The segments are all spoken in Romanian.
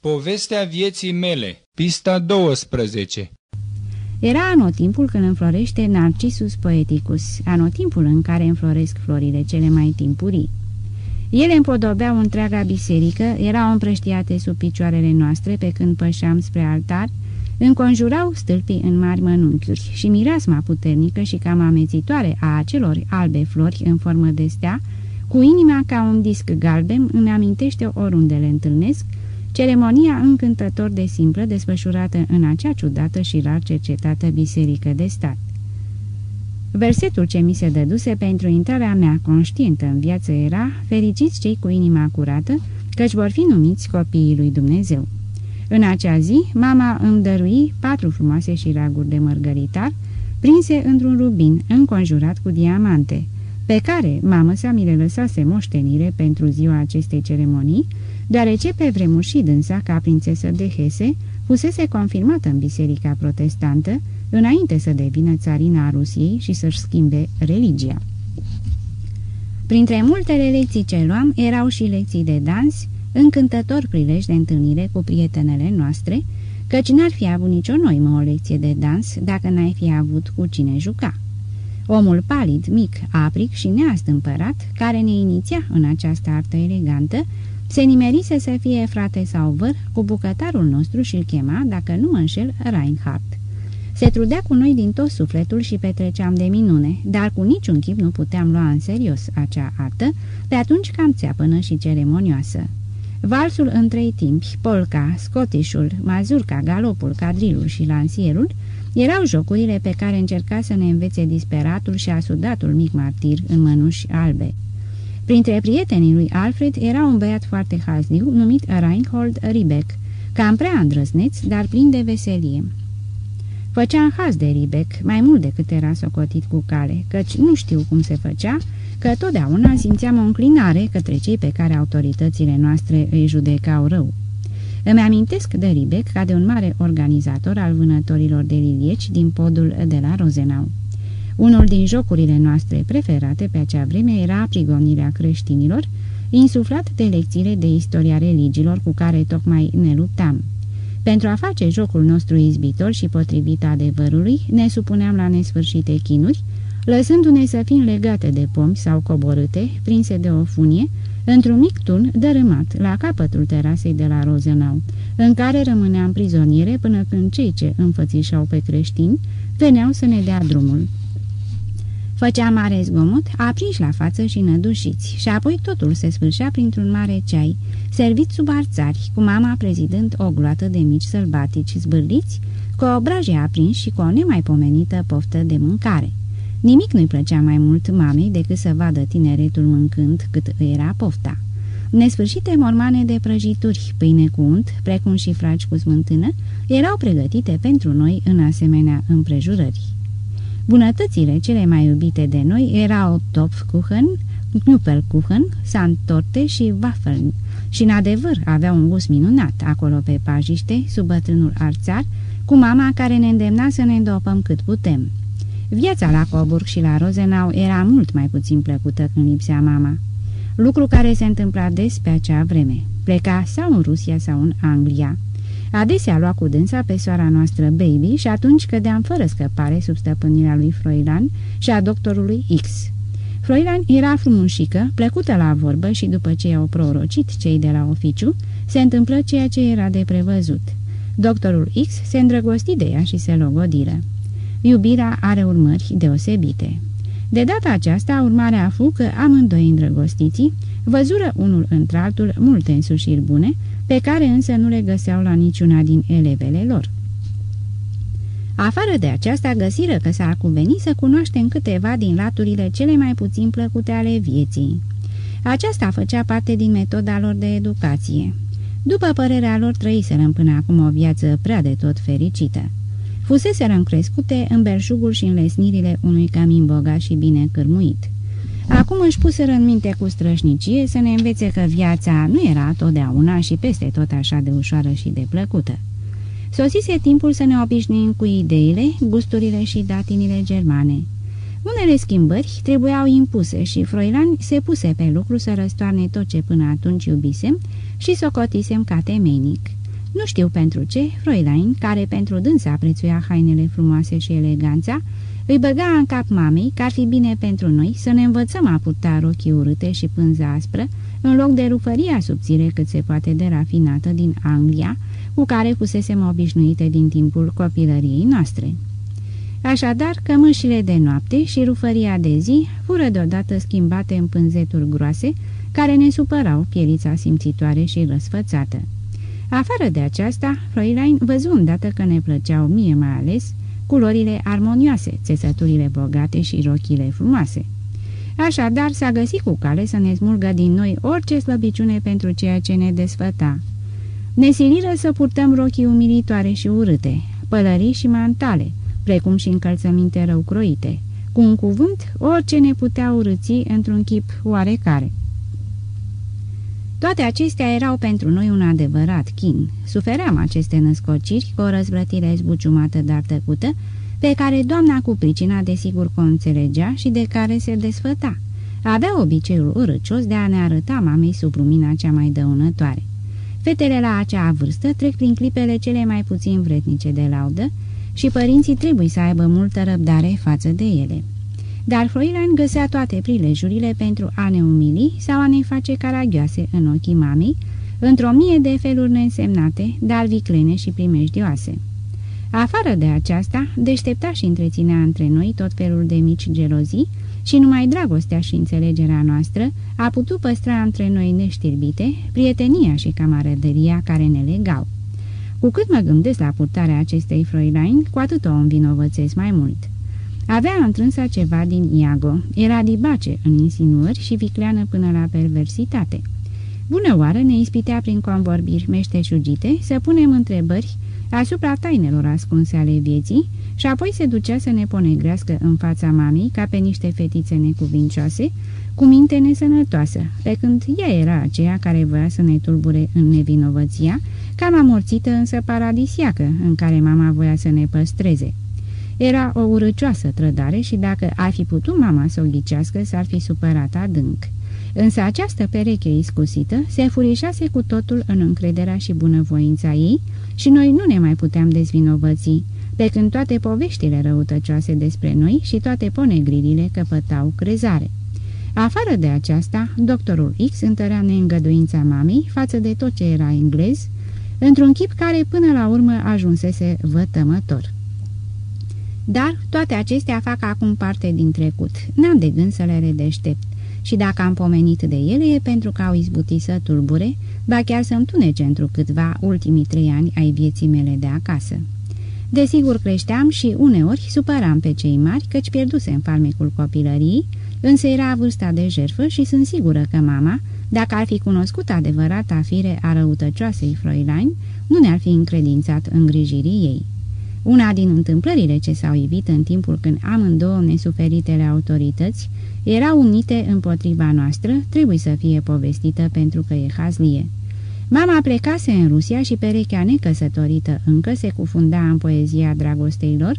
Povestea vieții mele, pista 12 Era anotimpul când înflorește Narcissus poeticus, anotimpul în care înfloresc florile cele mai timpurii. Ele împodobeau întreaga biserică, erau împrăștiate sub picioarele noastre pe când pășeam spre altar, înconjurau stâlpii în mari mănunchiuri și mireasma puternică și cam amețitoare a acelor albe flori în formă de stea, cu inima ca un disc galben îmi amintește oriunde le întâlnesc, ceremonia încântător de simplă desfășurată în acea ciudată și rar cercetată biserică de stat. Versetul ce mi se dăduse pentru intrarea mea conștientă în viață era Fericiți cei cu inima curată, căci vor fi numiți copiii lui Dumnezeu. În acea zi, mama îmi dărui patru frumoase șiraguri de mărgăritar, prinse într-un rubin, înconjurat cu diamante, pe care mamă sa mi le lăsase moștenire pentru ziua acestei ceremonii, deoarece pe vremuri și dânsa, ca prințesă de Hese, fusese confirmată în biserica protestantă, înainte să devină țarina a Rusiei și să-și schimbe religia. Printre multele lecții ce luam erau și lecții de dans, încântător prilej de întâlnire cu prietenele noastre, căci n-ar fi avut nicio noimă o lecție de dans dacă n-ai fi avut cu cine juca. Omul palid, mic, apric și neastâmpărat, care ne iniția în această artă elegantă, se nimerise să fie frate sau văr cu bucătarul nostru și-l chema, dacă nu mă înșel, Reinhardt. Se trudea cu noi din tot sufletul și petreceam de minune, dar cu niciun chip nu puteam lua în serios acea artă, pe atunci cam țeapănă și ceremonioasă. Valsul în trei timpi, polca, scotișul, mazurca, galopul, cadrilul și lansierul erau jocurile pe care încerca să ne învețe disperatul și asudatul mic martir în mănuși albe. Printre prietenii lui Alfred era un băiat foarte hazniu numit Reinhold Ribeck, cam prea îndrăzneț, dar plin de veselie. Făcea haz de Ribeck, mai mult decât era socotit cu cale, căci nu știu cum se făcea, că totdeauna simțeam o înclinare către cei pe care autoritățile noastre îi judecau rău. Îmi amintesc de Ribeck ca de un mare organizator al vânătorilor de lilieci din podul de la Rozenau. Unul din jocurile noastre preferate pe acea vreme era prigonirea creștinilor, insuflat de lecțiile de istoria religiilor cu care tocmai ne luptam. Pentru a face jocul nostru izbitor și potrivit adevărului, ne supuneam la nesfârșite chinuri, lăsându-ne să fim legate de pomi sau coborâte, prinse de o funie, într-un mic tun dărâmat la capătul terasei de la Rozenau, în care rămâneam prizoniere până când cei ce înfățișau pe creștini veneau să ne dea drumul. Făcea mare zgomot, aprinși la față și nădușiți, și apoi totul se sfârșea printr-un mare ceai, servit sub arțari, cu mama prezidând o gloată de mici sălbatici zbârliți, cu obraje aprinși și cu o nemaipomenită poftă de mâncare. Nimic nu-i plăcea mai mult mamei decât să vadă tineretul mâncând cât îi era pofta. Nesfârșite mormane de prăjituri, pâine cu unt, precum și fragi cu smântână, erau pregătite pentru noi în asemenea împrejurări. Bunătățile cele mai iubite de noi erau Topfkuchen, Knuppelkuchen, Sandtorte și Waffeln și în adevăr avea un gust minunat acolo pe pajiște, sub bătrânul arțar, cu mama care ne îndemna să ne îndopăm cât putem. Viața la Coburg și la Rozenau era mult mai puțin plăcută când lipsea mama. Lucru care se întâmpla des pe acea vreme. Pleca sau în Rusia sau în Anglia. Adesea lua cu dânsa pe soara noastră Baby și atunci cădeam fără scăpare sub stăpânirea lui Froilan și a doctorului X. Froilan era frumușică, plăcută la vorbă și după ce i-au prorocit cei de la oficiu, se întâmplă ceea ce era de prevăzut. Doctorul X se îndrăgosti de ea și se logodiră. Iubirea are urmări deosebite. De data aceasta, urmarea a fost că amândoi îndrăgostiții văzură unul într-altul multe însușiri bune, pe care însă nu le găseau la niciuna din elevele lor. Afară de aceasta, găsiră că s-ar cuveni să cunoaștem câteva din laturile cele mai puțin plăcute ale vieții. Aceasta făcea parte din metoda lor de educație. După părerea lor, trăiseră până acum o viață prea de tot fericită. Fuseseră crescute în belșugul și în lesnirile unui camin bogat și bine cârmuit. Acum își puseră în minte cu strășnicie să ne învețe că viața nu era totdeauna și peste tot așa de ușoară și de plăcută. Sosise timpul să ne obișnuim cu ideile, gusturile și datinile germane. Unele schimbări trebuiau impuse și Froilan se puse pe lucru să răstoarne tot ce până atunci iubisem și socotisem ca temeinic. Nu știu pentru ce, Fräulein, care pentru dânsa prețuia hainele frumoase și eleganța, îi băga în cap mamei că ar fi bine pentru noi să ne învățăm a purta rochii urâte și pânză aspră, în loc de rufăria subțire cât se poate de rafinată din Anglia, cu care fusesem obișnuite din timpul copilăriei noastre. Așadar, cămâșile de noapte și rufăria de zi fură deodată schimbate în pânzeturi groase, care ne supărau pielița simțitoare și răsfățată. Afară de aceasta, Fräulein văzu îndată că ne plăceau mie mai ales culorile armonioase, țesăturile bogate și rochile frumoase. Așadar, s-a găsit cu cale să ne smulgă din noi orice slăbiciune pentru ceea ce ne desfăta. Ne siliră să purtăm rochii umilitoare și urâte, pălării și mantale, precum și încălțăminte rău croite. Cu un cuvânt, orice ne putea urâți într-un chip oarecare. Toate acestea erau pentru noi un adevărat chin. Sufeream aceste născociri cu o răzvrătire zbuciumată, dar tăcută, pe care doamna cu pricina desigur că o înțelegea și de care se desfăta. Avea obiceiul urăcios de a ne arăta mamei sub lumina cea mai dăunătoare. Fetele la acea vârstă trec prin clipele cele mai puțin vretnice de laudă și părinții trebuie să aibă multă răbdare față de ele. Dar Froilan găsea toate prilejurile pentru a ne umili sau a ne face caragioase în ochii mamei, într-o mie de feluri neînsemnate, dar viclene și primejdioase. Afară de aceasta, deștepta și întreținea între noi tot felul de mici gelozii și numai dragostea și înțelegerea noastră a putut păstra între noi neștirbite prietenia și camaraderia care ne legau. Cu cât mă gândesc la purtarea acestei Fräulein, cu atât o învinovățesc mai mult. Avea întrânsa ceva din Iago, era dibace în insinuări și vicleană până la perversitate. Bună oară ne ispitea prin convorbiri meșteșugite să punem întrebări asupra tainelor ascunse ale vieții și apoi se ducea să ne ponegrească în fața mamei ca pe niște fetițe necuvincioase, cu minte nesănătoasă, pe când ea era aceea care voia să ne tulbure în nevinovăția, cam amorțită însă paradisiacă, în care mama voia să ne păstreze. Era o urăcioasă trădare și dacă ar fi putut mama să o ghicească, s-ar fi supărat adânc. Însă această pereche iscusită se furișase cu totul în încrederea și bunăvoința ei și noi nu ne mai puteam dezvinovăți, pe când toate poveștile răutăcioase despre noi și toate ponegririle căpătau crezare. Afară de aceasta, doctorul X întărea neîngăduința mamei față de tot ce era englez, într-un chip care până la urmă ajunsese vătămător. Dar toate acestea fac acum parte din trecut. N-am de gând să le redeștept. Și dacă am pomenit de ele e pentru că au izbutit să tulbure, ba chiar să întunece într câtva ultimii trei ani ai vieții mele de acasă. Desigur creșteam și uneori supăram pe cei mari căci pierduse în farmecul copilării, însă era vârsta de jerfă și sunt sigură că mama, dacă ar fi cunoscut adevărata fire a răutăcioasei Fräulein, nu ne-ar fi încredințat îngrijirii ei. Una din întâmplările ce s-au evit în timpul când amândouă nesuferitele autorități erau unite împotriva noastră, trebuie să fie povestită pentru că e hazlie. Mama plecase în Rusia și perechea necăsătorită încă se cufunda în poezia dragostei lor,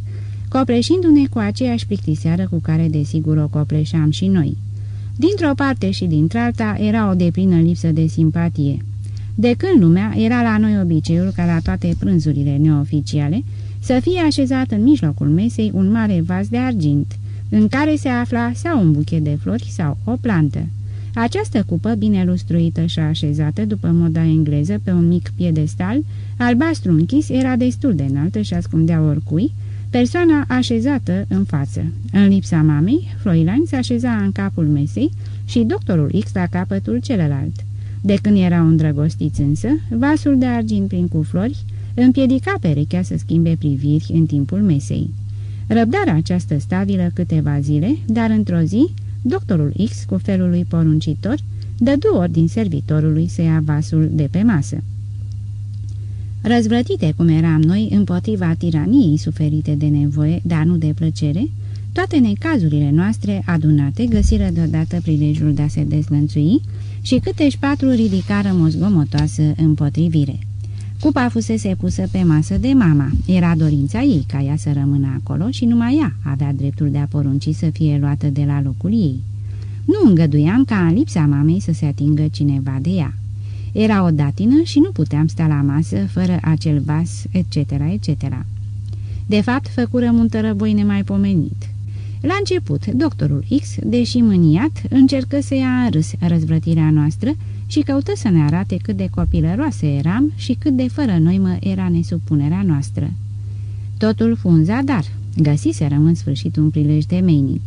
copleșindu-ne cu aceeași plictiseară cu care desigur o copleșeam și noi. Dintr-o parte și dintr-alta era o deplină lipsă de simpatie. De când lumea era la noi obiceiul ca la toate prânzurile neoficiale, să fie așezat în mijlocul mesei un mare vas de argint, în care se afla sau un buchet de flori sau o plantă. Această cupă, bine lustruită și așezată după moda engleză pe un mic piedestal, albastru închis, era destul de înaltă și ascundea oricui, persoana așezată în față. În lipsa mamei, Froilan se așeza în capul mesei și doctorul X la capătul celălalt. De când erau îndrăgostiți însă, vasul de argint plin cu flori împiedica perechea să schimbe priviri în timpul mesei. Răbdarea această stabilă câteva zile, dar într-o zi, doctorul X, cu felul lui poruncitor, dădu ordin servitorului să ia vasul de pe masă. Răzvrătite cum eram noi împotriva tiraniei suferite de nevoie, dar nu de plăcere, toate necazurile noastre adunate găsiră deodată prilejul de a se dezlănțui și câteși patru ridicară mozgomotoasă împotrivire. Cupa fusese pusă pe masă de mama. Era dorința ei ca ea să rămână acolo și numai ea avea dreptul de a porunci să fie luată de la locul ei. Nu îngăduiam ca în lipsa mamei să se atingă cineva de ea. Era o datină și nu puteam sta la masă fără acel vas, etc., etc. De fapt, făcurăm un tărăboi nemaipomenit. La început, doctorul X, deși mâniat, încercă să ia în râs răzvrătirea noastră și căută să ne arate cât de copilăroase eram și cât de fără noimă era nesupunerea noastră. Totul fu un zadar, găsiserăm în sfârșit un prilej de meinic.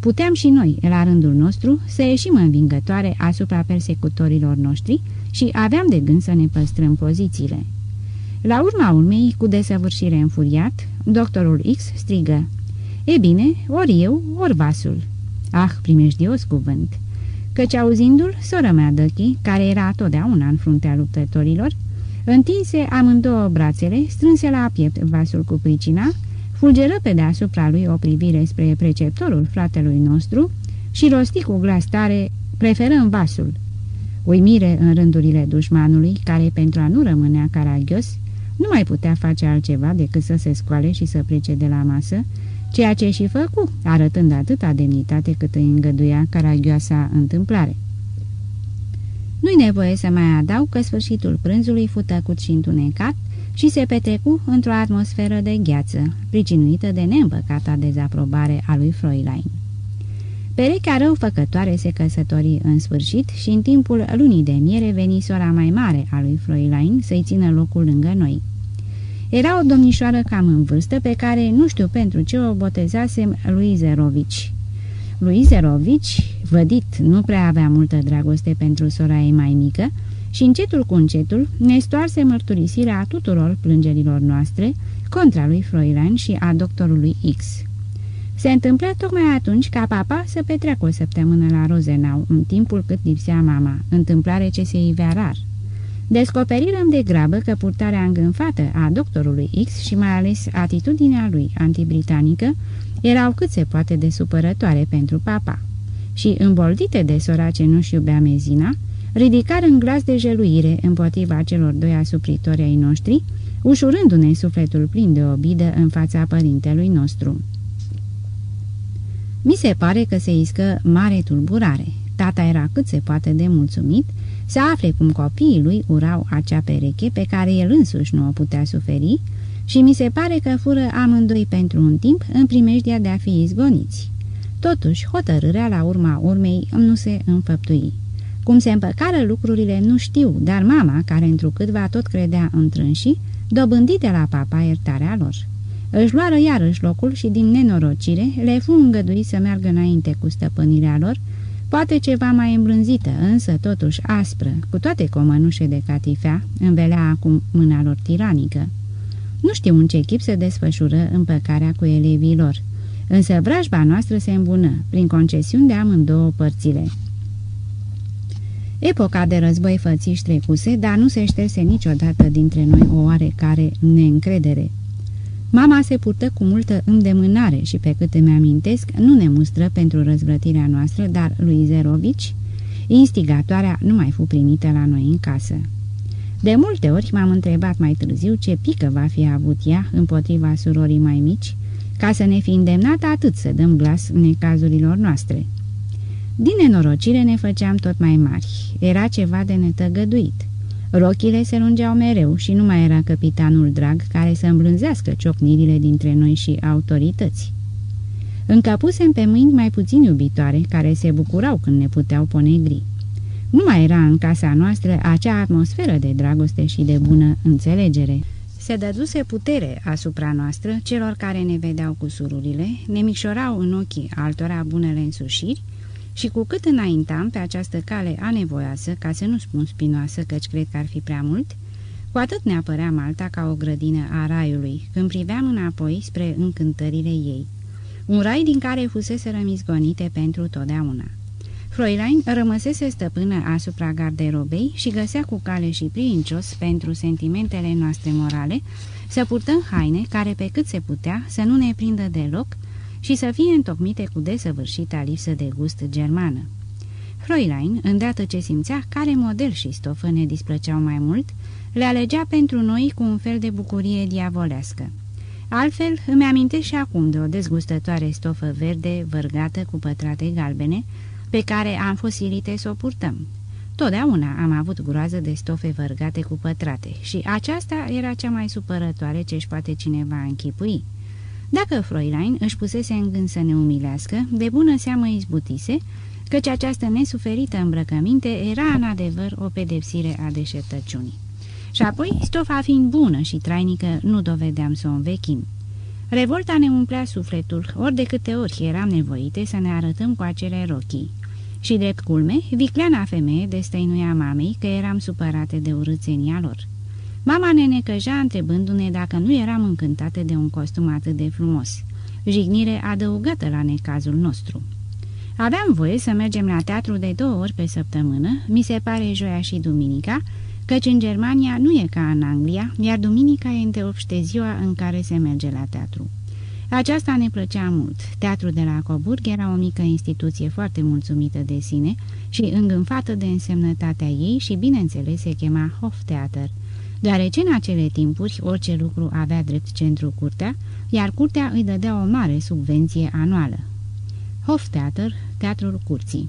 Puteam și noi, la rândul nostru, să ieșim învingătoare asupra persecutorilor noștri și aveam de gând să ne păstrăm pozițiile. La urma urmei, cu desăvârșire înfuriat, doctorul X strigă E bine, ori eu, ori vasul." Ah, primejdios cuvânt!" Căci auzindu-l, sora mea Dăchi, care era totdeauna în fruntea luptătorilor, întinse amândouă brațele, strânse la piept vasul cu pricina, fulgeră pe deasupra lui o privire spre preceptorul fratelui nostru și rosti cu glas tare, preferăm vasul. Uimire în rândurile dușmanului, care pentru a nu rămânea caragios, nu mai putea face altceva decât să se scoale și să plece de la masă, ceea ce și făcu, arătând atâta demnitate cât îi îngăduia caragioasa întâmplare. Nu-i nevoie să mai adaug că sfârșitul prânzului fu tăcut și întunecat și se petrecu într-o atmosferă de gheață, pricinuită de neîmpăcata dezaprobare a lui Fräulein. Perechea răufăcătoare se căsători în sfârșit și în timpul lunii de miere veni sora mai mare a lui Fräulein să-i țină locul lângă noi. Era o domnișoară cam în vârstă pe care nu știu pentru ce o botezasem lui Zerovici. Lui Zerovici, vădit, nu prea avea multă dragoste pentru sora ei mai mică și încetul cu încetul ne stoarse mărturisirea tuturor plângerilor noastre contra lui Froilan și a doctorului X. Se întâmplă tocmai atunci ca papa să petreacă o săptămână la Rozenau, în timpul cât lipsea mama, întâmplare ce se ivea rar. Descoperirăm de grabă că purtarea îngânfată a doctorului X și mai ales atitudinea lui antibritanică erau cât se poate de supărătoare pentru papa. Și, îmboldite de sora ce nu-și iubea mezina, ridicar în glas de jeluire împotriva celor doi asupritori ai noștri, ușurându-ne sufletul plin de obidă în fața părintelui nostru. Mi se pare că se iscă mare tulburare. Tata era cât se poate de mulțumit să afle cum copiii lui urau acea pereche pe care el însuși nu o putea suferi și mi se pare că fură amândoi pentru un timp în primejdia de a fi izgoniți. Totuși, hotărârea la urma urmei nu se înfăptui. Cum se împăcară lucrurile nu știu, dar mama, care întrucâtva tot credea în trânșii, dobândi de la papa iertarea lor. Își luară iarăși locul și din nenorocire le fu îngăduit să meargă înainte cu stăpânirea lor, Poate ceva mai îmbrânzită, însă totuși aspră, cu toate comănușe de catifea, învelea acum mâna lor tiranică. Nu știu în ce chip se desfășură împăcarea cu elevii lor, însă vrajba noastră se îmbună, prin concesiuni de amândouă părțile. Epoca de război fățiși trecuse, dar nu se șterse niciodată dintre noi o oarecare neîncredere. Mama se purtă cu multă îndemânare și, pe cât îmi amintesc, nu ne mustră pentru răzvrătirea noastră, dar lui Zerovici, instigatoarea, nu mai fu primită la noi în casă. De multe ori m-am întrebat mai târziu ce pică va fi avut ea împotriva surorii mai mici, ca să ne fi îndemnat atât să dăm glas necazurilor noastre. Din nenorocire ne făceam tot mai mari. Era ceva de netăgăduit. Rochile se lungeau mereu și nu mai era capitanul drag care să îmblânzească ciocnirile dintre noi și autorități. Încapusem pe mâini mai puțin iubitoare, care se bucurau când ne puteau ponegri. Nu mai era în casa noastră acea atmosferă de dragoste și de bună înțelegere. Se dăduse putere asupra noastră celor care ne vedeau cu sururile, ne micșorau în ochii altora bunele însușiri și cu cât înaintam pe această cale anevoioasă, ca să nu spun spinoasă, căci cred că ar fi prea mult, cu atât ne apărea Malta ca o grădină a raiului, când priveam înapoi spre încântările ei. Un rai din care fusese rămizgonite pentru totdeauna. Froilain rămăsese stăpână asupra garderobei și găsea cu cale și princios pentru sentimentele noastre morale să purtăm haine care pe cât se putea să nu ne prindă deloc și să fie întocmite cu desăvârșita lipsă de gust germană. Fräulein, îndată ce simțea care model și stofă ne displăceau mai mult, le alegea pentru noi cu un fel de bucurie diavolească. Altfel, îmi amintesc și acum de o dezgustătoare stofă verde vărgată cu pătrate galbene, pe care am fost silite să o purtăm. Totdeauna am avut groază de stofe vărgate cu pătrate și aceasta era cea mai supărătoare ce își poate cineva închipui. Dacă Fräulein își pusese în gând să ne umilească, de bună seamă izbutise, căci această nesuferită îmbrăcăminte era în adevăr o pedepsire a deșertăciunii. Și apoi, stofa fiind bună și trainică, nu dovedeam să o învechim. Revolta ne umplea sufletul, ori de câte ori eram nevoite să ne arătăm cu acele rochii. Și drept culme, vicleana femeie destăinuia mamei că eram supărate de urâțenia lor. Mama ne necăja întrebându-ne dacă nu eram încântate de un costum atât de frumos. Jignire adăugată la necazul nostru. Aveam voie să mergem la teatru de două ori pe săptămână, mi se pare joia și duminica, căci în Germania nu e ca în Anglia, iar duminica e înteopște ziua în care se merge la teatru. Aceasta ne plăcea mult. Teatrul de la Coburg era o mică instituție foarte mulțumită de sine și îngânfată de însemnătatea ei și, bineînțeles, se chema Hoftheater, deoarece în acele timpuri orice lucru avea drept centru curtea, iar curtea îi dădea o mare subvenție anuală. Hoftheater, Teatrul Curții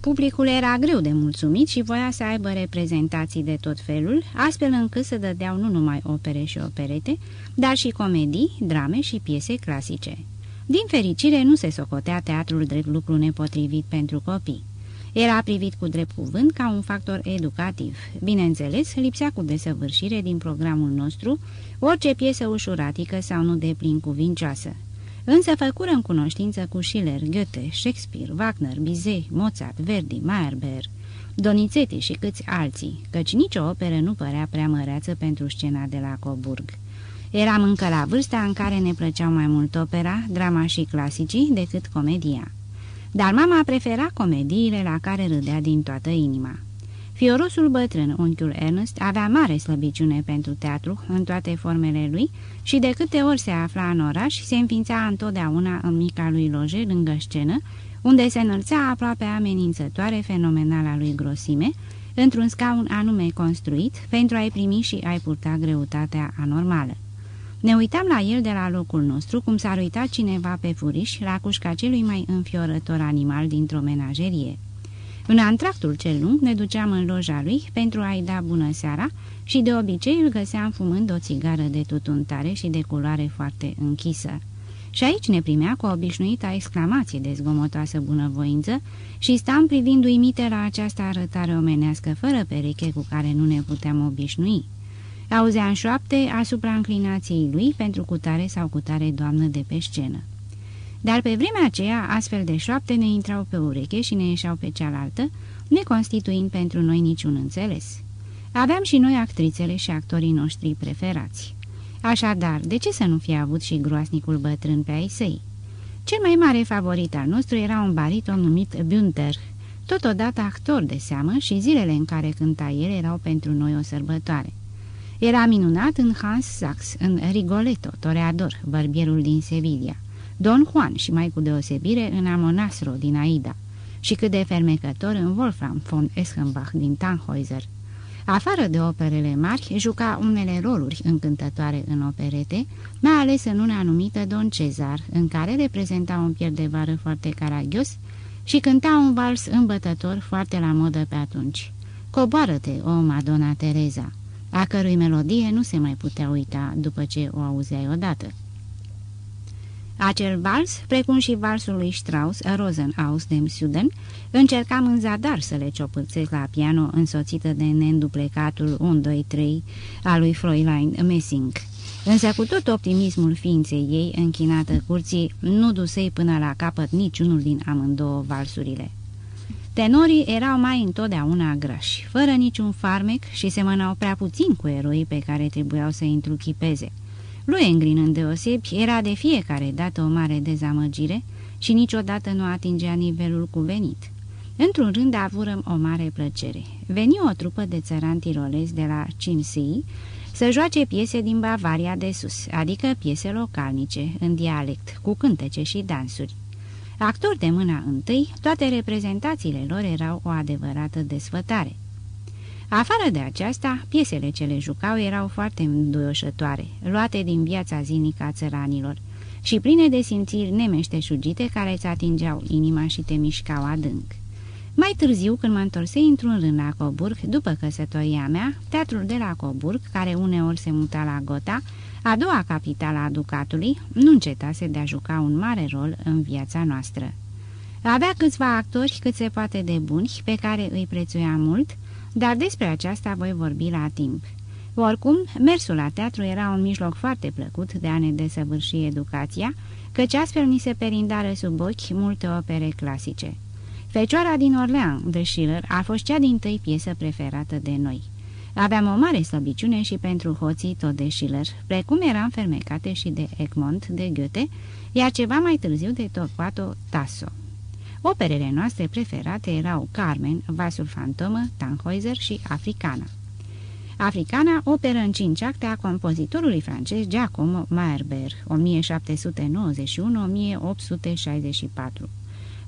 Publicul era greu de mulțumit și voia să aibă reprezentații de tot felul, astfel încât să dădeau nu numai opere și operete, dar și comedii, drame și piese clasice. Din fericire, nu se socotea teatrul drept lucru nepotrivit pentru copii. Era privit cu drept cuvânt ca un factor educativ. Bineînțeles, lipsea cu desăvârșire din programul nostru orice piesă ușuratică sau nu de plin cuvincioasă. Însă făcură în cunoștință cu Schiller, Goethe, Shakespeare, Wagner, Bizet, Mozart, Verdi, Meyerbeer, Donizetti și câți alții, căci nicio operă nu părea prea măreață pentru scena de la Coburg. Eram încă la vârsta în care ne plăceau mai mult opera, drama și clasicii decât comedia. Dar mama prefera comediile la care râdea din toată inima. Fiorosul bătrân, unchiul Ernest, avea mare slăbiciune pentru teatru în toate formele lui și de câte ori se afla în oraș, se înființa întotdeauna în mica lui loje lângă scenă, unde se înălța aproape amenințătoare fenomenala lui grosime, într-un scaun anume construit pentru a-i primi și a-i purta greutatea anormală. Ne uitam la el de la locul nostru, cum s-ar uita cineva pe furiș la cușca celui mai înfiorător animal dintr-o menagerie. În antractul cel lung ne duceam în loja lui pentru a-i da bună seara și de obicei îl găseam fumând o țigară de tutun tare și de culoare foarte închisă. Și aici ne primea cu o obișnuită exclamație de zgomotoasă bunăvoință și stam privind uimite la această arătare omenească fără pereche cu care nu ne puteam obișnui. Auzeam șoapte asupra înclinației lui pentru cutare sau cutare doamnă de pe scenă. Dar pe vremea aceea, astfel de șoapte ne intrau pe ureche și ne ieșeau pe cealaltă, neconstituind pentru noi niciun înțeles. Aveam și noi actrițele și actorii noștri preferați. Așadar, de ce să nu fie avut și groasnicul bătrân pe ai săi? Cel mai mare favorit al nostru era un bariton numit Bünter, totodată actor de seamă și zilele în care cânta el erau pentru noi o sărbătoare. Era minunat în Hans Sachs, în Rigoletto, toreador, bărbierul din Sevilla. Don Juan și mai cu deosebire în Amonasro din Aida și cât de fermecător în Wolfram von Eschenbach din Tannhäuser. Afară de operele mari, juca unele roluri încântătoare în operete, mai ales în una numită Don Cezar, în care reprezenta un pier de vară foarte caragios și cânta un vals îmbătător foarte la modă pe atunci. Coboară-te, o Madonna Teresa, a cărui melodie nu se mai putea uita după ce o auzeai odată. Acel vals, precum și valsul lui Strauss, Rosenhaus dem Süden, încercam în zadar să le ciopârțesc la piano însoțită de neînduplecatul 1-2-3 al lui Fräulein Messing. Însă cu tot optimismul ființei ei închinată curții, nu dusei până la capăt niciunul din amândouă valsurile. Tenorii erau mai întotdeauna grași, fără niciun farmec și semănau prea puțin cu eroii pe care trebuiau să întruchipeze. Lui Engrin îndeosebi era de fiecare dată o mare dezamăgire și niciodată nu atingea nivelul cuvenit. Într-un rând avurăm o mare plăcere. Veni o trupă de țărani tirolezi de la Cinsii să joace piese din Bavaria de sus, adică piese localnice, în dialect, cu cântece și dansuri. Actori de mâna întâi, toate reprezentațiile lor erau o adevărată desfătare. Afară de aceasta, piesele ce le jucau erau foarte înduioșătoare, luate din viața zilnică a țăranilor și pline de simțiri nemeșteșugite care îți atingeau inima și te mișcau adânc. Mai târziu, când mă întorsei într-un rând la Coburg, după căsătoria mea, teatrul de la Coburg, care uneori se muta la Gota, a doua capitală a Ducatului, nu încetase de a juca un mare rol în viața noastră. Avea câțiva actori cât se poate de buni, pe care îi prețuia mult, dar despre aceasta voi vorbi la timp. Oricum, mersul la teatru era un mijloc foarte plăcut de a ne desăvârși educația, căci astfel ni se perindară sub ochi multe opere clasice. Fecioara din Orleans de Schiller a fost cea din tăi piesă preferată de noi. Aveam o mare slăbiciune și pentru hoții tot de Schiller, precum eram fermecate și de Egmont de Goethe, iar ceva mai târziu de Torquato Tasso. Operele noastre preferate erau Carmen, Vasul Fantomă, Tannhäuser și Africana. Africana, operă în cinci acte a compozitorului francez Giacomo Meyerbeer, 1791-1864.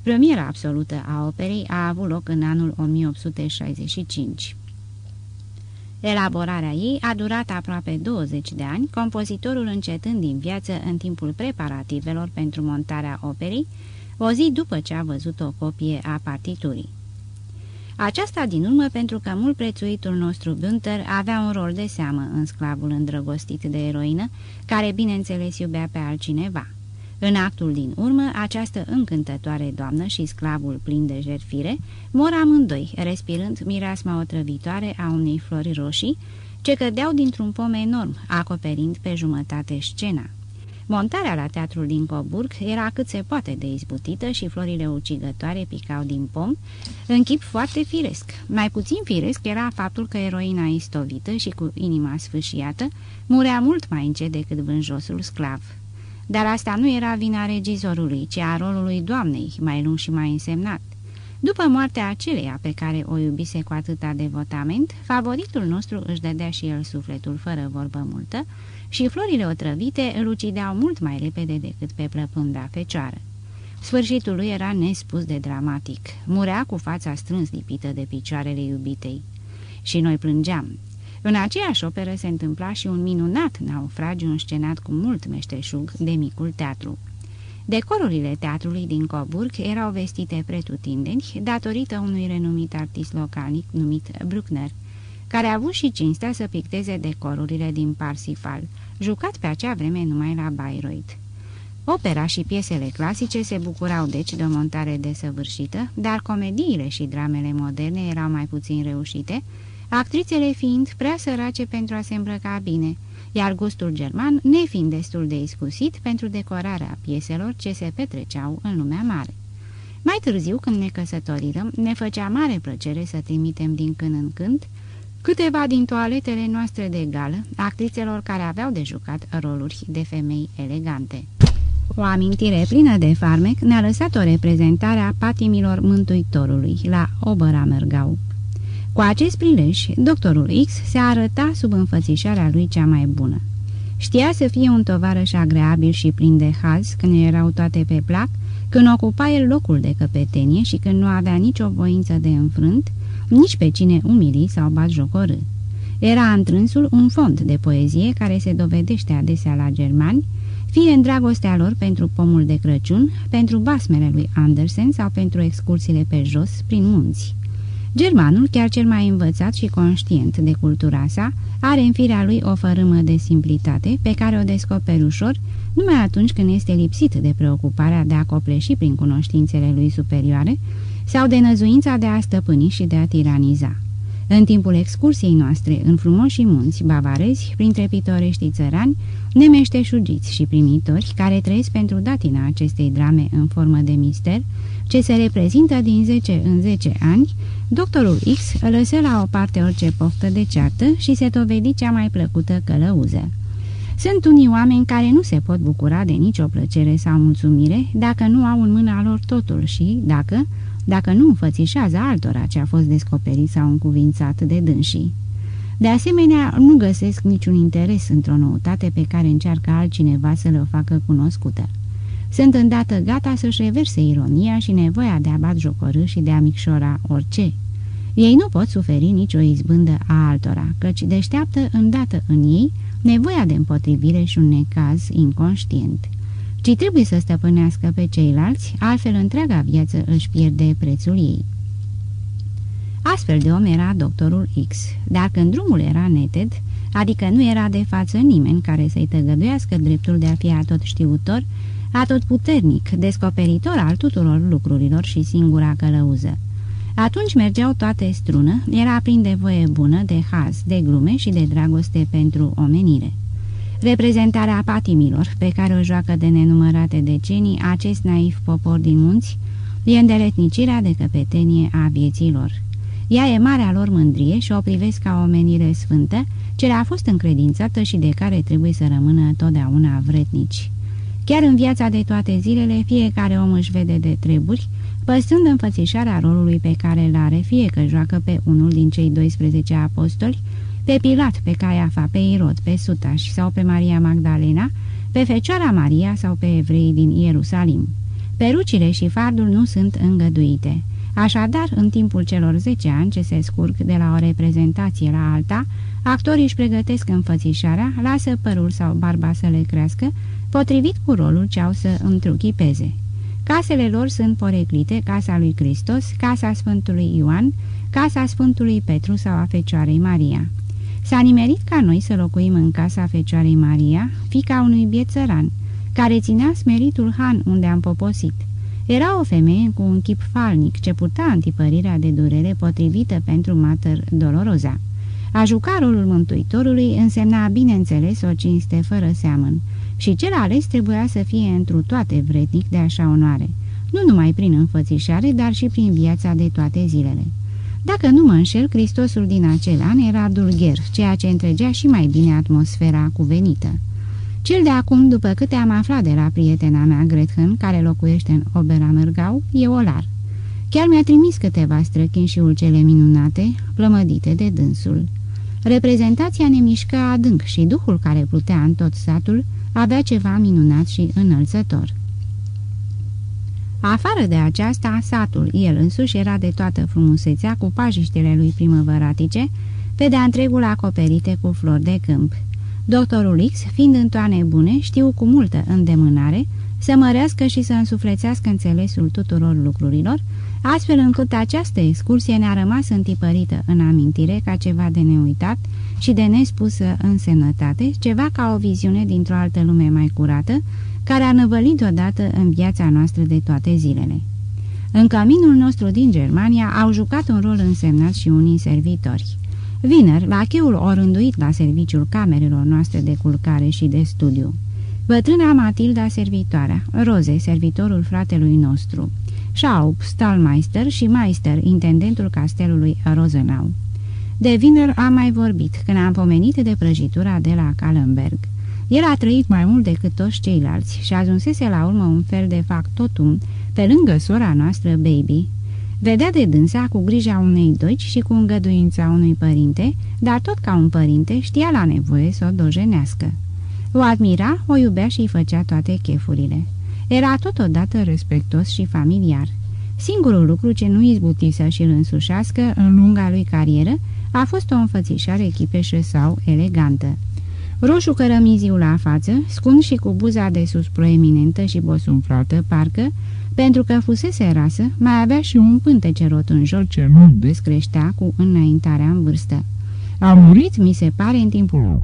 Premiera absolută a operei a avut loc în anul 1865. Elaborarea ei a durat aproape 20 de ani, compozitorul încetând din viață în timpul preparativelor pentru montarea operei, o zi după ce a văzut o copie a partiturii. Aceasta din urmă pentru că mult prețuitul nostru Günther avea un rol de seamă în sclavul îndrăgostit de eroină, care bineînțeles iubea pe altcineva. În actul din urmă, această încântătoare doamnă și sclavul plin de jertfire mor amândoi, respirând mireasma otrăvitoare a unei flori roșii, ce cădeau dintr-un pom enorm, acoperind pe jumătate scena. Montarea la teatrul din Coburg era cât se poate de izbutită și florile ucigătoare picau din pom, în chip foarte firesc. Mai puțin firesc era faptul că eroina istovită și cu inima sfâșiată murea mult mai încet decât vânjosul sclav. Dar asta nu era vina regizorului, ci a rolului doamnei, mai lung și mai însemnat. După moartea aceleia pe care o iubise cu atâta devotament, favoritul nostru își dădea și el sufletul fără vorbă multă și florile otrăvite îl ucideau mult mai repede decât pe plăpânda fecioară. Sfârșitul lui era nespus de dramatic. Murea cu fața strâns lipită de picioarele iubitei. Și noi plângeam. În aceeași operă se întâmpla și un minunat naufragiu înscenat cu mult meșteșug de micul teatru. Decorurile teatrului din Coburg erau vestite pretutindeni datorită unui renumit artist localnic numit Bruckner, care a avut și cinstea să picteze decorurile din Parsifal, jucat pe acea vreme numai la Bayreuth. Opera și piesele clasice se bucurau deci de o montare desăvârșită, dar comediile și dramele moderne erau mai puțin reușite, actrițele fiind prea sărace pentru a se îmbrăca bine, iar gustul german nefiind destul de iscusit pentru decorarea pieselor ce se petreceau în lumea mare. Mai târziu, când ne căsătorirăm, ne făcea mare plăcere să trimitem din când în când câteva din toaletele noastre de gală, actrițelor care aveau de jucat roluri de femei elegante. O amintire plină de farmec ne-a lăsat o reprezentare a patimilor Mântuitorului la Oberammergau. Cu acest prilej, doctorul X se arăta sub înfățișarea lui cea mai bună. Știa să fie un tovarăș agreabil și plin de haz când erau toate pe plac, când ocupa el locul de căpetenie și când nu avea nicio voință de înfrânt, nici pe cine umili sau bat jocorâ. Era întrânsul un fond de poezie care se dovedește adesea la germani, fie în dragostea lor pentru pomul de Crăciun, pentru basmele lui Andersen sau pentru excursiile pe jos prin munți. Germanul, chiar cel mai învățat și conștient de cultura sa, are în firea lui o fărâmă de simplitate pe care o descoperi ușor numai atunci când este lipsit de preocuparea de a copleși prin cunoștințele lui superioare sau de năzuința de a stăpâni și de a tiraniza. În timpul excursiei noastre în frumoși munți bavarezi, printre pitoreștii țărani, nemeșteșugiți și primitori care trăiesc pentru datina acestei drame în formă de mister, ce se reprezintă din 10 în 10 ani, doctorul X lăsă la o parte orice poftă de ceartă și se dovedi cea mai plăcută călăuză. Sunt unii oameni care nu se pot bucura de nicio plăcere sau mulțumire dacă nu au în mâna lor totul și, dacă, dacă nu înfățișează altora ce a fost descoperit sau încuvințat de dânsii. De asemenea, nu găsesc niciun interes într-o noutate pe care încearcă altcineva să le o facă cunoscută. Sunt îndată gata să-și reverse ironia și nevoia de a bat jocorâ și de a micșora orice. Ei nu pot suferi nicio izbândă a altora, căci deșteaptă îndată în ei nevoia de împotrivire și un necaz inconștient ci trebuie să stăpânească pe ceilalți, altfel întreaga viață își pierde prețul ei. Astfel de om era doctorul X, dar când drumul era neted, adică nu era de față nimeni care să-i tăgăduiască dreptul de a fi atot știutor, atot puternic, descoperitor al tuturor lucrurilor și singura călăuză. Atunci mergeau toate strună, era plin de voie bună, de haz, de glume și de dragoste pentru omenire. Reprezentarea patimilor, pe care o joacă de nenumărate decenii acest naiv popor din munți, e îndeletnicirea de căpetenie a vieților. Ea e marea lor mândrie și o privesc ca o omenire sfântă, ce le-a fost încredințată și de care trebuie să rămână totdeauna vretnici. Chiar în viața de toate zilele, fiecare om își vede de treburi, păstrând înfățișarea rolului pe care îl are, fie că joacă pe unul din cei 12 apostoli, pe Pilat, pe Caiafa, pe Irod, pe Sutaș sau pe Maria Magdalena, pe Fecioara Maria sau pe evrei din Ierusalim. Perucile și fardul nu sunt îngăduite. Așadar, în timpul celor 10 ani ce se scurg de la o reprezentație la alta, actorii își pregătesc înfățișarea, lasă părul sau barba să le crească, potrivit cu rolul ce au să întruchipeze. Casele lor sunt poreclite, casa lui Hristos, casa Sfântului Ioan, casa Sfântului Petru sau a Fecioarei Maria. S-a nimerit ca noi să locuim în casa Fecioarei Maria, fica unui biet țăran, care ținea smeritul Han unde am poposit. Era o femeie cu un chip falnic ce purta antipărirea de durere potrivită pentru Mater Doloroza. A juca rolul mântuitorului însemna, bineînțeles, o cinste fără seamăn și cel ales trebuia să fie întru toate vrednic de așa onoare, nu numai prin înfățișare, dar și prin viața de toate zilele. Dacă nu mă înșel, Cristosul din acel an era dulgher, ceea ce întregea și mai bine atmosfera cuvenită. Cel de acum, după câte am aflat de la prietena mea, Gretchen, care locuiește în Oberammergau, e olar. Chiar mi-a trimis câteva străchini și ulcele minunate, plămădite de dânsul. Reprezentația ne mișca adânc și duhul care plutea în tot satul avea ceva minunat și înălțător. Afară de aceasta, satul, el însuși, era de toată frumusețea cu pajiștele lui primăvăratice, pe de-a întregul acoperite cu flori de câmp. Doctorul X, fiind în toane bune, știu cu multă îndemânare să mărească și să însuflețească înțelesul tuturor lucrurilor, astfel încât această excursie ne-a rămas întipărită în amintire ca ceva de neuitat și de nespusă însemnătate, ceva ca o viziune dintr-o altă lume mai curată, care a năvălit odată în viața noastră de toate zilele. În caminul nostru din Germania au jucat un rol însemnat și unii servitori. Vineri, la cheul orânduit la serviciul camerelor noastre de culcare și de studiu. Bătrâna Matilda servitoarea, Roze, servitorul fratelui nostru, Schaub, stalmeister și meister, intendentul castelului Rosenau. De vineri am mai vorbit, când am pomenit de prăjitura de la Kallenberg. El a trăit mai mult decât toți ceilalți și ajunsese la urmă un fel de factotum pe lângă sora noastră Baby. Vedea de dânsa cu grija unei doici și cu îngăduința unui părinte, dar tot ca un părinte știa la nevoie să o dojenească. O admira, o iubea și îi făcea toate chefurile. Era totodată respectos și familiar. Singurul lucru ce nu izbuti să și-l însușească în lunga lui carieră a fost o înfățișare echipeșă sau elegantă. Roșu cărămiziu la față, scund și cu buza de sus proeminentă și bosunflată, parcă, pentru că fusese rasă, mai avea și un pântece rotunjol ce nu descreștea cu înaintarea în vârstă. A murit, mi se pare, în timpul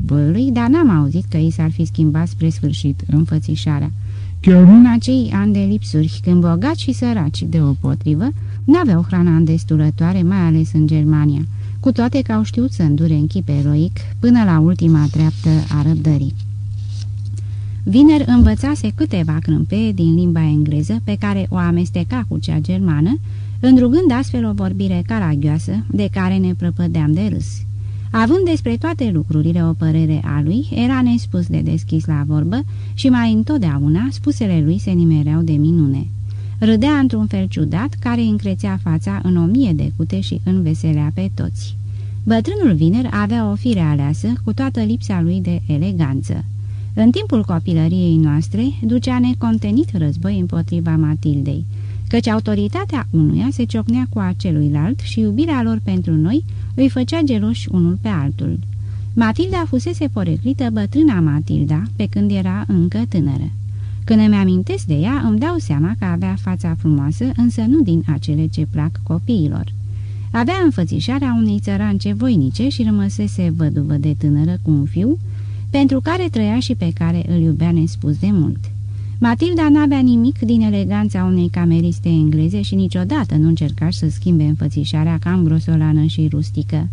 bălui, dar n-am auzit că i s-ar fi schimbat spre sfârșit înfățișarea. Chiar în acei ani de lipsuri, când bogați și săraci deopotrivă, n-aveau hrana îndestulătoare, mai ales în Germania, cu toate că au știut să îndure în chip eroic până la ultima treaptă a răbdării. Vineri învățase câteva crâmpeie din limba engleză pe care o amesteca cu cea germană, îndrugând astfel o vorbire caragioasă de care ne prăpădeam de râs. Având despre toate lucrurile o părere a lui, era nespus de deschis la vorbă și mai întotdeauna spusele lui se nimereau de minune. Râdea într-un fel ciudat, care încrețea fața în o mie de cute și înveselea pe toți. Bătrânul viner avea o fire aleasă, cu toată lipsa lui de eleganță. În timpul copilăriei noastre, ducea necontenit război împotriva Matildei, căci autoritatea unuia se ciocnea cu a celuilalt și iubirea lor pentru noi îi făcea geloși unul pe altul. Matilda fusese poreclită bătrâna Matilda, pe când era încă tânără. Când îmi amintesc de ea, îmi dau seama că avea fața frumoasă, însă nu din acele ce plac copiilor. Avea înfățișarea unei țărance voinice și rămăsese văduvă de tânără cu un fiu, pentru care trăia și pe care îl iubea nespus de mult. Matilda n-avea nimic din eleganța unei cameriste engleze și niciodată nu încerca să schimbe înfățișarea cam grosolană și rustică.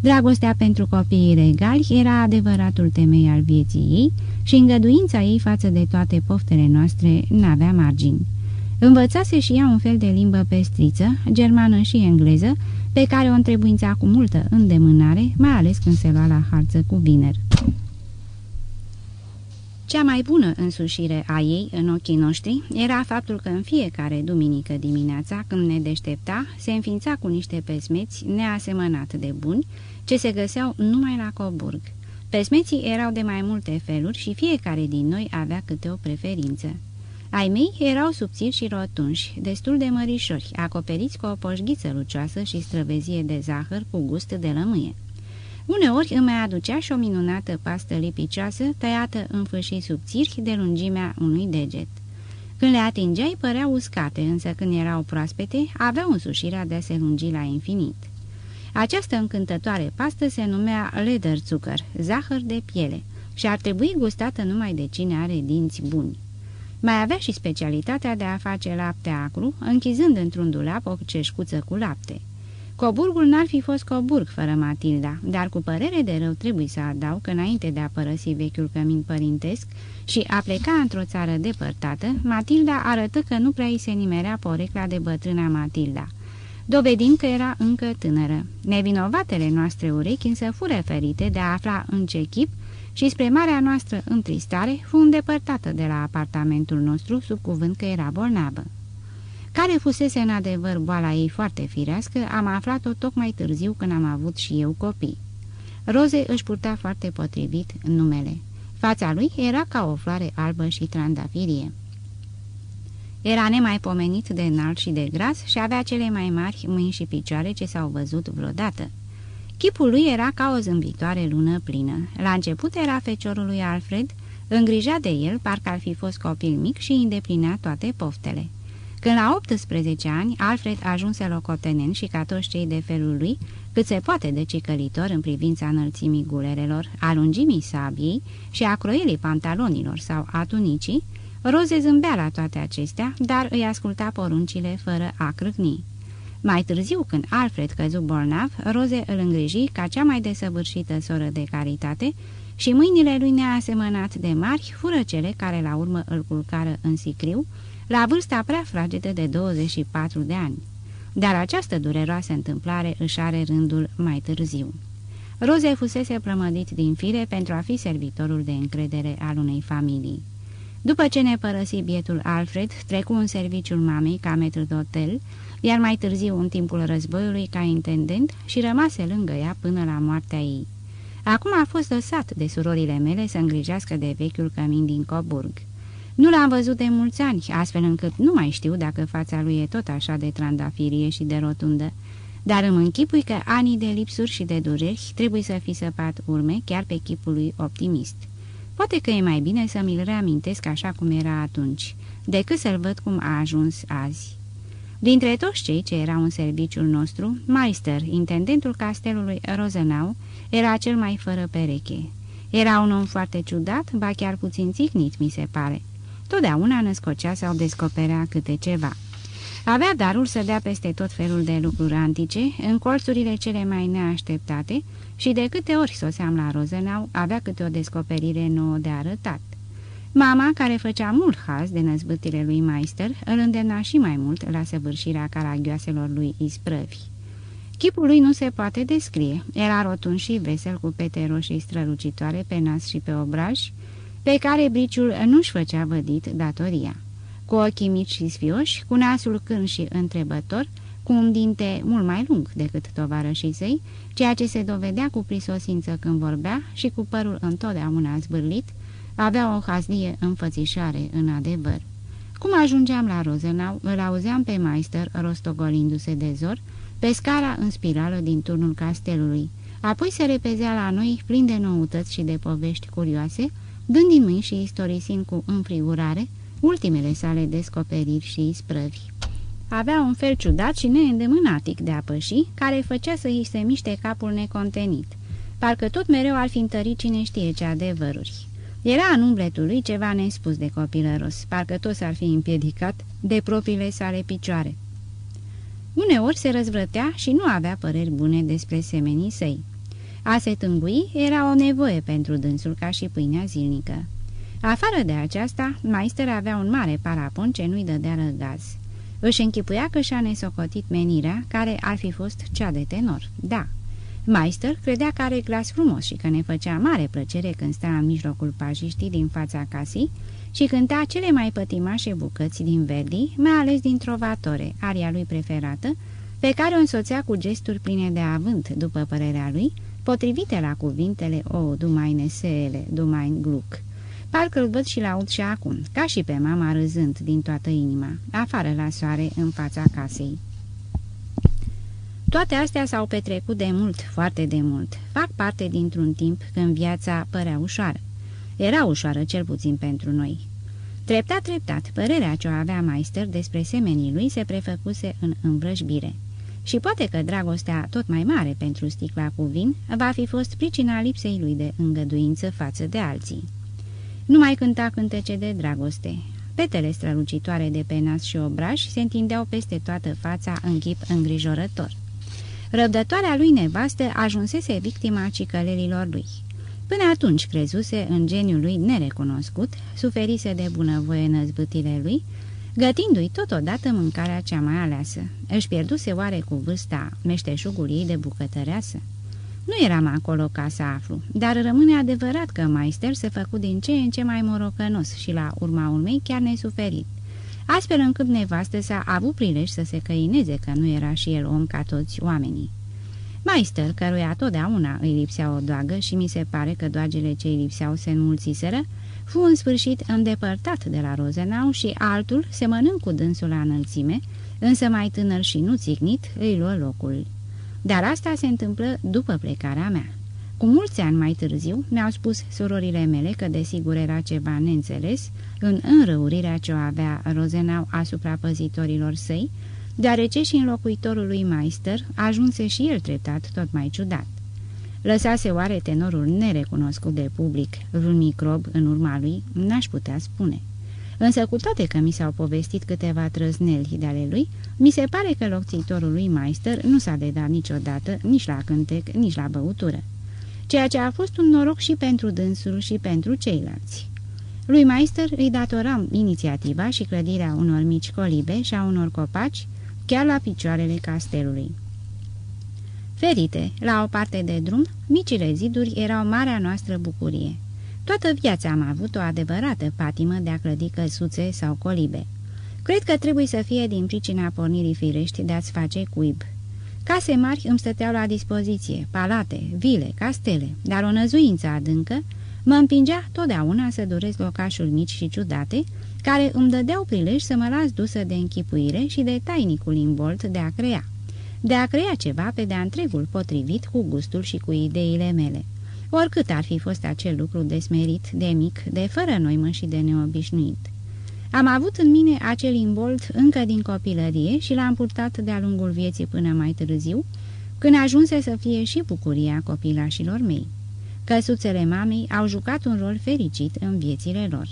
Dragostea pentru copiii regali era adevăratul temei al vieții ei și îngăduința ei față de toate poftele noastre n-avea margini. Învățase și ea un fel de limbă pestriță, germană și engleză, pe care o întrebuința cu multă îndemânare, mai ales când se lua la harță cu viner. Cea mai bună însușire a ei în ochii noștri era faptul că în fiecare duminică dimineața, când ne deștepta, se înființa cu niște pesmeți neasemănat de buni, ce se găseau numai la Coburg. Pesmeții erau de mai multe feluri și fiecare din noi avea câte o preferință. Ai mei erau subțiri și rotunși, destul de mărișori, acoperiți cu o poșghiță lucioasă și străvezie de zahăr cu gust de lămâie. Uneori îmi mai aducea și o minunată pastă lipicioasă, tăiată în fâșii subțiri de lungimea unui deget. Când le atingeai, păreau uscate, însă când erau proaspete, aveau însușirea de a se lungi la infinit. Această încântătoare pastă se numea Lederzucker, zahăr de piele, și ar trebui gustată numai de cine are dinți buni. Mai avea și specialitatea de a face lapte acru, închizând într-un dulap o ceșcuță cu lapte. Coburgul n-ar fi fost coburg fără Matilda, dar cu părere de rău trebuie să adaug că înainte de a părăsi vechiul cămin părintesc și a pleca într-o țară depărtată, Matilda arătă că nu prea îi se nimerea porecla de bătrâna Matilda, dovedind că era încă tânără. Nevinovatele noastre urechi însă fură ferite de a afla în ce chip și spre marea noastră întristare fu îndepărtată de la apartamentul nostru sub cuvânt că era bolnavă. Care fusese în adevăr boala ei foarte firească, am aflat-o tocmai târziu când am avut și eu copii. Roze își purta foarte potrivit numele. Fața lui era ca o floare albă și trandafirie. Era nemaipomenit de înalt și de gras și avea cele mai mari mâini și picioare ce s-au văzut vreodată. Chipul lui era ca o zâmbitoare lună plină. La început era feciorul lui Alfred, îngrija de el, parcă ar fi fost copil mic și îndeplinea toate poftele. Când la 18 ani, Alfred ajunse locotenent și ca toți cei de felul lui, cât se poate de cicălitor în privința înălțimii gulerelor, a lungimii sabiei și a croielii pantalonilor sau a tunicii, Roze zâmbea la toate acestea, dar îi asculta poruncile fără a crâcni. Mai târziu, când Alfred căzu bolnav, Roze îl îngriji ca cea mai desăvârșită soră de caritate și mâinile lui neasemănat de mari fură cele care la urmă îl culcară în sicriu, la vârsta prea fragedă de 24 de ani. Dar această dureroasă întâmplare își are rândul mai târziu. Roze fusese plămădit din fire pentru a fi servitorul de încredere al unei familii. După ce ne părăsi bietul Alfred, trecu în serviciul mamei ca metru de hotel, iar mai târziu în timpul războiului ca intendent și rămase lângă ea până la moartea ei. Acum a fost lăsat de surorile mele să îngrijească de vechiul cămin din Coburg. Nu l-am văzut de mulți ani, astfel încât nu mai știu dacă fața lui e tot așa de trandafirie și de rotundă, dar îmi închipui că anii de lipsuri și de dureri trebuie să fi săpat urme chiar pe chipul lui optimist. Poate că e mai bine să mi-l reamintesc așa cum era atunci, decât să-l văd cum a ajuns azi. Dintre toți cei ce erau în serviciul nostru, Meister, intendentul castelului Rozenau, era cel mai fără pereche. Era un om foarte ciudat, ba chiar puțin țihnit, mi se pare. Totdeauna născocea sau descoperea câte ceva. Avea darul să dea peste tot felul de lucruri antice, în colțurile cele mai neașteptate, și de câte ori soseam la Rozenau, avea câte o descoperire nouă de arătat. Mama, care făcea mult haz de năzbâtile lui Meister, îl îndemna și mai mult la săvârșirea caragioaselor lui isprăvi. Chipul lui nu se poate descrie. Era rotund și vesel cu pete roșii strălucitoare pe nas și pe obraj, pe care briciul nu-și făcea vădit datoria. Cu ochii mici și sfioși, cu nasul când și întrebător, cu un dinte mult mai lung decât tovarășii săi, ceea ce se dovedea cu prisosință când vorbea și cu părul întotdeauna zbârlit, avea o hazlie înfățișare în adevăr. Cum ajungeam la Rozenau, îl auzeam pe maister rostogolindu-se de zor, pe scara în spirală din turnul castelului. Apoi se repezea la noi, plin de noutăți și de povești curioase, dând din mâini și istorisind cu înfrigurare ultimele sale descoperiri și isprăvi. Avea un fel ciudat și neîndemânatic de a păși, care făcea să îi se miște capul necontenit. Parcă tot mereu ar fi întărit cine știe ce adevăruri. Era în umbletul lui ceva nespus de copilăros, parcă tot s-ar fi împiedicat de propriile sale picioare. Uneori se răzvrătea și nu avea păreri bune despre semenii săi. A se tângui era o nevoie pentru dânsul ca și pâinea zilnică. Afară de aceasta, Meister avea un mare parapon ce nu-i dădea răgaz. Își închipuia că și-a nesocotit menirea, care ar fi fost cea de tenor. Da, Meister credea că are glas frumos și că ne făcea mare plăcere când sta în mijlocul pajiștii din fața casei și cânta cele mai pătimașe bucăți din Verdi, mai ales din Trovatore, aria lui preferată, pe care o însoțea cu gesturi pline de avânt, după părerea lui, potrivite la cuvintele O, du mai neseele, du mai gluc. Parcă îl văd și l aud și acum, ca și pe mama râzând din toată inima, afară la soare, în fața casei. Toate astea s-au petrecut de mult, foarte de mult. Fac parte dintr-un timp când viața părea ușoară. Era ușoară, cel puțin pentru noi. Treptat, treptat, părerea ce o avea Meister despre semenii lui se prefăcuse în învrăjbire. Și poate că dragostea tot mai mare pentru sticla cu vin va fi fost pricina lipsei lui de îngăduință față de alții. Nu mai cânta cântece de dragoste. Petele strălucitoare de pe nas și obraj se întindeau peste toată fața în chip îngrijorător. Răbdătoarea lui nevastă ajunsese victima cicălelilor lui. Până atunci crezuse în geniul lui nerecunoscut, suferise de bunăvoie năzbâtile lui, gătindu-i totodată mâncarea cea mai aleasă. Își pierduse oare cu vârsta meșteșugul ei de bucătăreasă? Nu eram acolo ca să aflu, dar rămâne adevărat că Meister se făcu din ce în ce mai morocănos și la urma urmei chiar nesuferit. Astfel încât nevastă s-a avut prilej să se căineze că nu era și el om ca toți oamenii. Meister, căruia totdeauna îi lipsea o doagă și mi se pare că doagele ce îi lipseau se înmulțiseră, fu în sfârșit îndepărtat de la Rozenau și altul, semănând cu dânsul la înălțime, însă mai tânăr și nu țignit, îi luă locul. Dar asta se întâmplă după plecarea mea. Cu mulți ani mai târziu mi-au spus surorile mele că desigur era ceva neînțeles în înrăurirea ce o avea Rozenau asupra păzitorilor săi, deoarece și înlocuitorul lui Meister ajunse și el treptat tot mai ciudat. Lăsase oare tenorul nerecunoscut de public vreun microb în urma lui, n-aș putea spune. Însă cu toate că mi s-au povestit câteva trăzneli de ale lui, mi se pare că locțitorul lui Meister nu s-a dedat niciodată nici la cântec, nici la băutură. Ceea ce a fost un noroc și pentru dânsul și pentru ceilalți. Lui Meister îi datoram inițiativa și clădirea unor mici colibe și a unor copaci, chiar la picioarele castelului. Ferite, la o parte de drum, micile ziduri erau marea noastră bucurie. Toată viața am avut o adevărată patimă de a clădi căsuțe sau colibe. Cred că trebuie să fie din pricina pornirii firești de a-ți face cuib. Case mari îmi stăteau la dispoziție, palate, vile, castele, dar o năzuință adâncă mă împingea totdeauna să doresc locașuri mici și ciudate, care îmi dădeau prilej să mă las dusă de închipuire și de tainicul imbolt de a crea. De a crea ceva pe de-a întregul potrivit cu gustul și cu ideile mele. Oricât ar fi fost acel lucru desmerit, de mic, de fără noimă și de neobișnuit. Am avut în mine acel imbolt încă din copilărie și l-am purtat de-a lungul vieții până mai târziu, când ajunse să fie și bucuria copilașilor mei. Căsuțele mamei au jucat un rol fericit în viețile lor.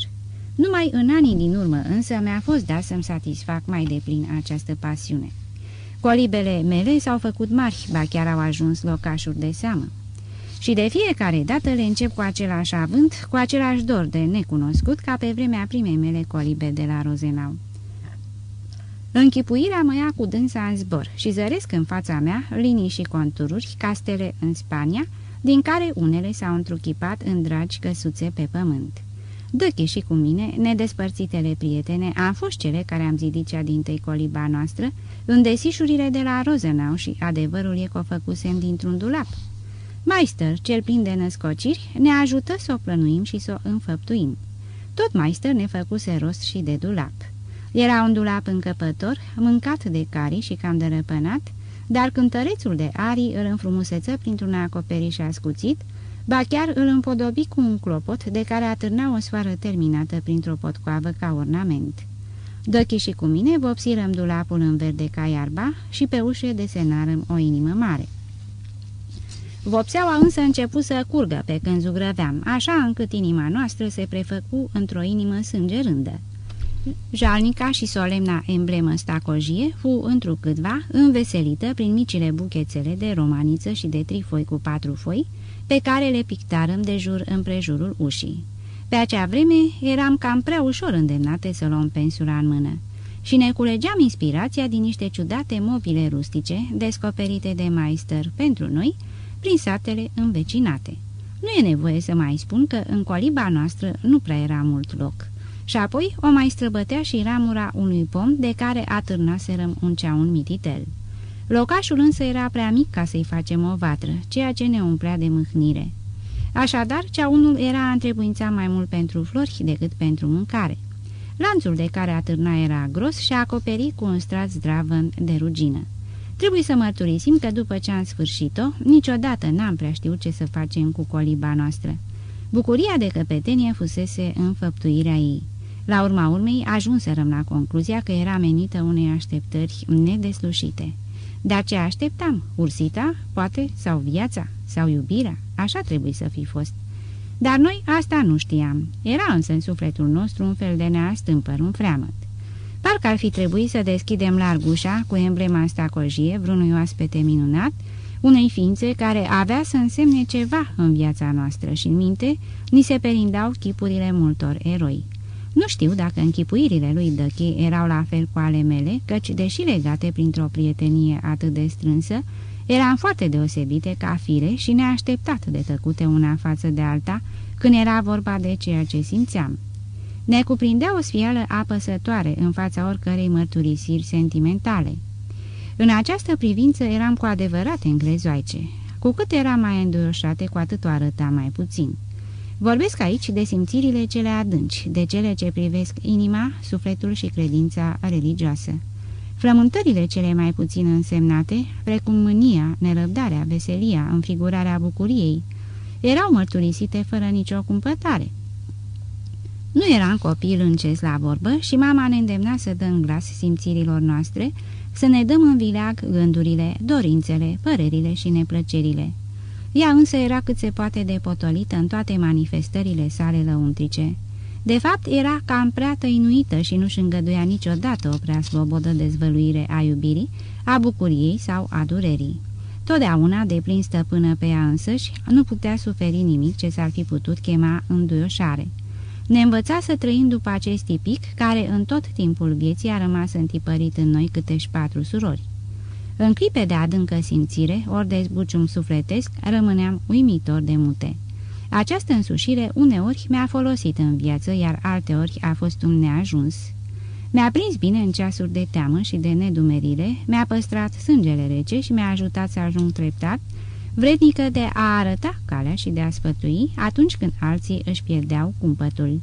Numai în anii din urmă însă mi-a fost dat să-mi satisfac mai deplin această pasiune. Colibele mele s-au făcut mari, ba chiar au ajuns locașuri de seamă. Și de fiecare dată le încep cu același avânt, cu același dor de necunoscut, ca pe vremea primei mele colibe de la Rozenau. Închipuirea mă ia cu dânsa în zbor și zăresc în fața mea linii și contururi, castele în Spania, din care unele s-au întruchipat în dragi căsuțe pe pământ. Dăche și cu mine, nedespărțitele prietene, am fost cele care am zidit cea din tăi coliba noastră, în desișurile de la Rozenau și adevărul e că o făcusem dintr-un dulap. Meister, cel plin de născociri, ne ajută să o plănuim și să o înfăptuim. Tot Meister ne făcuse rost și de dulap. Era un dulap încăpător, mâncat de cari și cam de răpănat, dar cântărețul de arii îl înfrumuseță printr-un acoperiș ascuțit, Ba chiar îl împodobi cu un clopot de care atârna o sfoară terminată printr-o potcoavă ca ornament. Dăchi și cu mine vopsirăm dulapul în verde ca iarba și pe ușă desenarăm o inimă mare. Vopseaua însă început să curgă pe când zugrăveam, așa încât inima noastră se prefăcu într-o inimă sângerândă. Jalnica și solemna emblemă stacojie fu întrucâtva înveselită prin micile buchețele de romaniță și de trifoi cu patru foi, pe care le pictarăm de jur împrejurul ușii. Pe acea vreme eram cam prea ușor îndemnate să luăm pensula în mână și ne culegeam inspirația din niște ciudate mobile rustice descoperite de maister pentru noi prin satele învecinate. Nu e nevoie să mai spun că în coliba noastră nu prea era mult loc. Și apoi o mai străbătea și ramura unui pom de care atârnaserăm un ceaun mititel. Locașul însă era prea mic ca să-i facem o vatră, ceea ce ne umplea de mâhnire. Așadar, ceaunul era întrebuința mai mult pentru flori decât pentru mâncare. Lanțul de care atârna era gros și acoperit cu un strat zdravăn de rugină. Trebuie să mărturisim că după ce am sfârșit-o, niciodată n-am prea știut ce să facem cu coliba noastră. Bucuria de căpetenie fusese înfăptuirea ei. La urma urmei, ajunserăm la concluzia că era menită unei așteptări nedeslușite. Dar ce așteptam? Ursita? Poate? Sau viața? Sau iubirea? Așa trebuie să fi fost. Dar noi asta nu știam. Era însă în sufletul nostru un fel de neastâmpăr, un freamăt. Parcă ar fi trebuit să deschidem larg ușa cu emblema stacojie vreunui oaspete minunat, unei ființe care avea să însemne ceva în viața noastră și în minte ni se perindau chipurile multor eroi. Nu știu dacă închipuirile lui Dăchi erau la fel cu ale mele, căci, deși legate printr-o prietenie atât de strânsă, eram foarte deosebite ca fire și neașteptat de tăcute una față de alta când era vorba de ceea ce simțeam. Ne cuprindea o sfială apăsătoare în fața oricărei mărturisiri sentimentale. În această privință eram cu adevărat englezoaice. Cu cât eram mai înduioșate, cu atât o arăta mai puțin. Vorbesc aici de simțirile cele adânci, de cele ce privesc inima, sufletul și credința religioasă. Flământările cele mai puțin însemnate, precum mânia, nerăbdarea, veselia, înfigurarea bucuriei, erau mărturisite fără nicio cumpătare. Nu eram copil înces la vorbă și mama ne îndemna să dăm glas simțirilor noastre, să ne dăm în vileag gândurile, dorințele, părerile și neplăcerile. Ea însă era cât se poate de potolită în toate manifestările sale lăuntrice. De fapt, era cam prea tăinuită și nu-și îngăduia niciodată o prea slobodă dezvăluire a iubirii, a bucuriei sau a durerii. Totdeauna, de plin stăpână pe ea însăși, nu putea suferi nimic ce s-ar fi putut chema înduioșare. Ne învăța să trăim după acest tipic, care în tot timpul vieții a rămas întipărit în noi câteși patru surori. În clipe de adâncă simțire, ori de zbucium sufletesc, rămâneam uimitor de mute. Această însușire uneori mi-a folosit în viață, iar alteori a fost un neajuns. Mi-a prins bine în ceasuri de teamă și de nedumerire, mi-a păstrat sângele rece și mi-a ajutat să ajung treptat, vrednică de a arăta calea și de a sfătui atunci când alții își pierdeau cumpătul.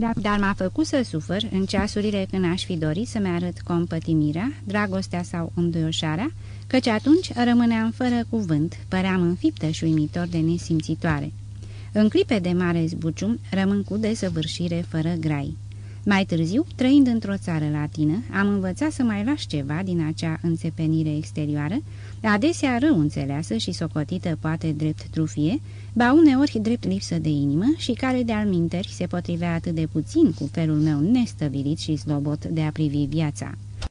Dar, dar m-a făcut să sufăr în ceasurile când aș fi dorit să-mi arăt compătimirea, dragostea sau înduioșarea, căci atunci rămâneam fără cuvânt, păream înfiptă și uimitor de nesimțitoare. În clipe de mare zbucium, rămân cu desăvârșire fără grai. Mai târziu, trăind într-o țară latină, am învățat să mai las ceva din acea înțepenire exterioară, adesea rău înțeleasă și socotită poate drept trufie, ba uneori drept lipsă de inimă și care de alminteri se potrivea atât de puțin cu felul meu nestăvilit și slobot de a privi viața.